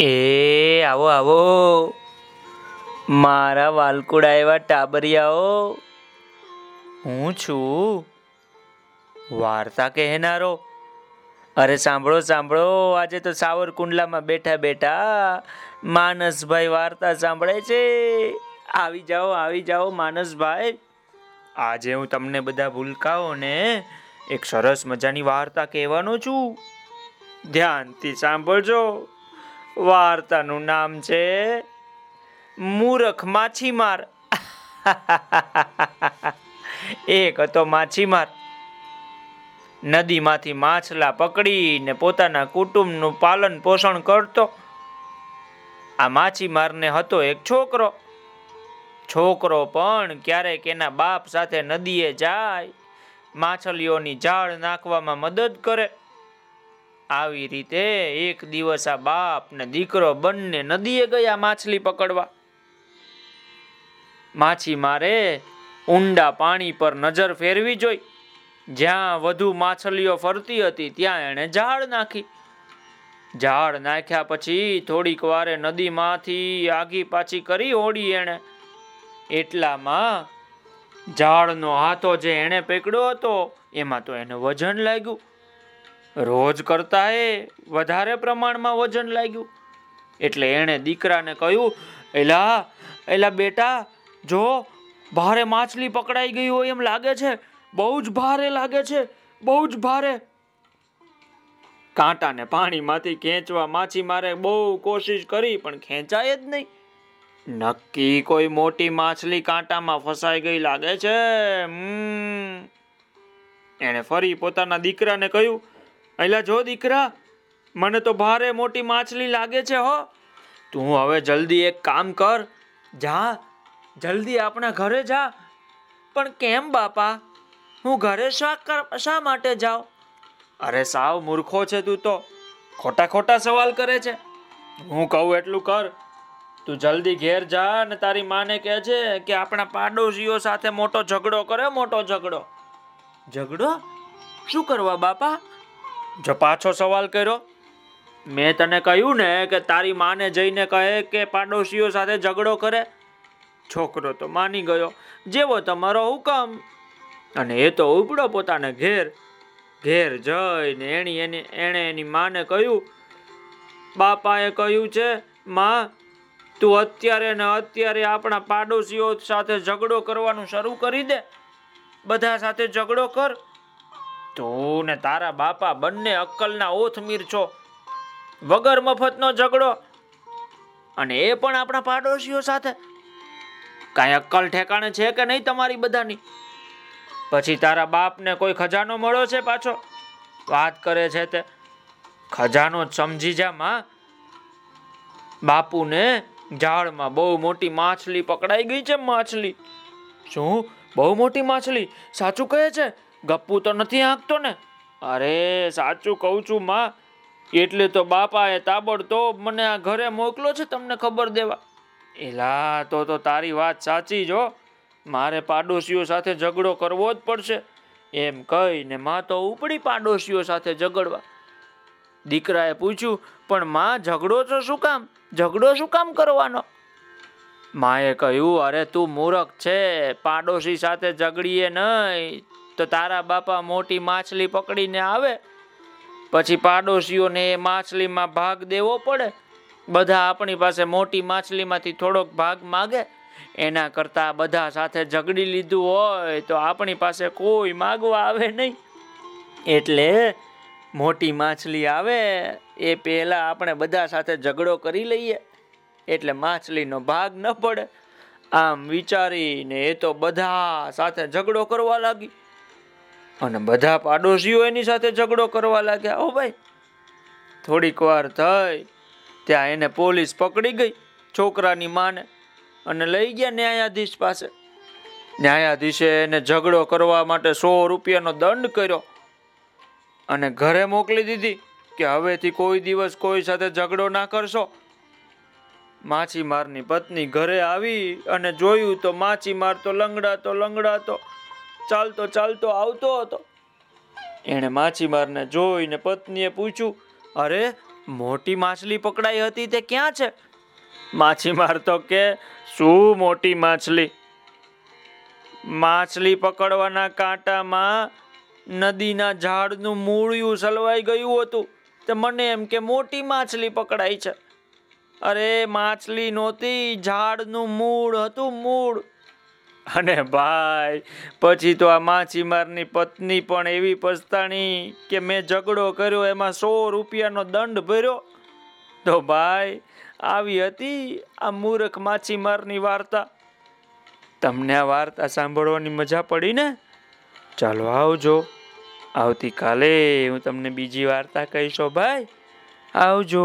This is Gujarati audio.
એ, આવો આવો. મારા વાલકુડા એવા ટાબરિયાઓ, હું છું. વાર્તા કહેનારો. અરે સાંભળો સાંભળો. આજે તો સાવરકુંડલામાં બેઠા બેઠા માનસભાઈ વાર્તા સાંભળે છે. આવી જાઓ આવી જાઓ માનસભાઈ. આજે હું તમને બધા ભૂલકાઓને એક સરસ મજાની વાર્તા કહેવાનો છું. ધ્યાનથી સાંભળજો. વાર્તાનું નામ છે મૂરખ માછીમાર. એક હતો માછીમાર. નદીમાંથી માછલા પકડીને પોતાના કુટુંબનું પાલન પોષણ કરતો. આ માછીમારને હતો એક છોકરો. છોકરો પણ ક્યારેક એના બાપ સાથે નદીએ જાય, માછલીઓની જાળ નાખવામાં મદદ કરે. આવી રીતે એક દિવસ આ બાપ ને દીકરો બંને નદીએ ગયા માછલી પકડવા. માછીમારે ઊંડા પાણી પર નજર ફેરવી જોઈ. જ્યાં વધુ માછલીઓ ફરતી હતી ત્યાં એણે ઝાડ નાખી. ઝાડ નાખ્યા પછી થોડીક વારે નદીમાંથી આગી પાછી કરી હોડી એણે. એટલામાં ઝાડનો હાથો જે એણે પકડ્યો હતો, એમાં તો એને વજન લાગ્યું. રોજ કરતા એ વધારે પ્રમાણમાં વજન લાગ્યું. એટલે એણે દીકરાને કહ્યું, એલા એલા બેટા, જો ભારે માછલી પકડાઈ ગઈ હોય એમ લાગે છે, બહુ જ ભારે લાગે છે, બહુ જ ભારે. કાંટાને પાણીમાંથી ખેંચવા માછીમારે બહુ કોશિશ કરી, પણ ખેંચાય જ નહીં. નક્કી કોઈ મોટી માછલી કાંટામાં ફસાઈ ગઈ લાગે છે? એણે ફરી પોતાના દીકરાને કહ્યું અલા જો દીકરા, મને તો ભારે મોટી માછલી લાગે છે હો. તું હવે જલ્દી એક કામ કર. જા, જલ્દી આપણા ઘરે જા. પણ કેમ બાપા? હું ઘરે શા શા માટે જાઉં? અરે સાવ મૂર્ખો છે તું તો. ખોટા ખોટા સવાલ કરે છે. હું કહું એટલું કર. તું જલ્દી ઘેર જા અને તારી માને કહે છે કે આપણા પાડોશીઓ સાથે મોટો ઝઘડો કરે, મોટો ઝઘડો. ઝઘડો? શું કરવા બાપા? જો પાછો સવાલ કર્યો, મેં તને કહ્યું ને કે તારી માને જઈને કહે કે પાડોશીઓ સાથે ઝઘડો કરે. છોકરો તો માની ગયો, જેવો તમારો હુકમ. અને એ તો ઉપડો પોતાને ઘેર ઘેર જઈને એની એની, એણે એની માને કહ્યું. બાપાએ કહ્યું છે, માં, તું અત્યારે ને અત્યારે આપણા પાડોશીઓ સાથે ઝઘડો કરવાનું શરૂ કરી દે. બધા સાથે ઝઘડો કર. તું ને તારા બાપા બંને અક્કલના ઓથમીર છો. વગર મફતનો ઝઘડો. અને એ પણ આપણા પાડોશીઓ સાથે. કાંઈ અક્કલ ઠેકાણે છે કે નહીં તમારી બધાની? પછી તારા બાપને કોઈ ખજાનો મળ્યો છે પાછો? વાત કરે છે તે. ખજાનો સમજી જા માં. બાપુને ઝાડમાં બહુ મોટી માછલી પકડાઈ ગઈ છે માછલી. શું? બહુ મોટી માછલી? સાચું કહે છે? ગપ્પુ તો નથી હાંકતો ને? અરે, સાચું કહું છું, માં. એટલે તો બાપાએ તાબડતોબ મને આ ઘરે મોકલો છે તમને ખબર દેવા. એલા, તો તો તારી વાત સાચી જો મારે પાડોશીઓ સાથે ઝઘડો કરવો જ પડશે. એમ કહીને માં તો ઉપડી પાડોશીઓ સાથે ઝઘડવા. દીકરાએ પૂછ્યું, પણ માં, ઝઘડો તો શું કામ? ઝઘડો શું કામ કરવાનો? માએ કહ્યું, અરે તું મૂરખ છે. પાડોશી સાથે ઝઘડીએ નહીં. તો તારા બાપા મોટી માછલી પકડીને આવે, પછી પાડોશીઓને એ માછલીમાં ભાગ દેવો પડે. બધા આપણી પાસે મોટી માછલીમાંથી થોડોક ભાગ માગે. એના કરતાં બધા સાથે ઝઘડી લીધું હોય તો આપણી પાસે કોઈ માગવા આવે નહીં. એટલે મોટી માછલી આવે, એ પહેલાં આપણે બધા સાથે ઝઘડો કરી લઈએ. એટલે માછલીનો ભાગ ન પડે. આમ વિચારીને એ તો બધા સાથે ઝઘડો કરવા લાગી. અને બધા પાડોશીઓ એની સાથે ઝઘડો કરવા લાગ્યા. ઓ ભાઈ, થોડીક વાર થઈ, ત્યાં એને પોલીસ પકડી ગઈ છોકરાની માને અને લઈ ગયા ન્યાયાધીશ પાસે. ન્યાયાધીશે એને ઝઘડો કરવા માટે સો રૂપિયાનો દંડ કર્યો અને ઘરે મોકલી દીધી કે હવેથી કોઈ દિવસ કોઈ સાથે ઝઘડો ના કરશો. માછીમારની પત્ની ઘરે આવી અને જોયું તો માછીમાર તો લંગડાતો લંગડાતો ચાલતો ચાલતો આવતો હતો. એણે માછીમારને જોઈને પત્નીએ પૂછ્યું, અરે, મોટી માછલી પકડાઈ હતી તે ક્યાં છે? માછીમાર તો કે, શું મોટી માછલી? માછલી પકડવાના કાંટામાં નદીના ઝાડનું મૂળિયું સલવાઈ ગયું હતું. તે મને એમ કે, મોટી માછલી પકડાઈ છે. અરે, માછલી નહોતી, ઝાડનું મૂળ હતું, મૂળ. અને ભાઈ, પછી તો આ માછીમારની પત્ની પણ એવી પસ્તાણી કે મેં ઝઘડો કર્યો, એમાં સો રૂપિયાનો દંડ ભર્યો. તો ભાઈ, આવી હતી આ મૂર્ખ માછીમારની વાર્તા. તમને આ વાર્તા સાંભળવાની મજા પડી ને? ચાલો આવજો. આવતીકાલે હું તમને બીજી વાર્તા કહીશો, ભાઈ. આવજો.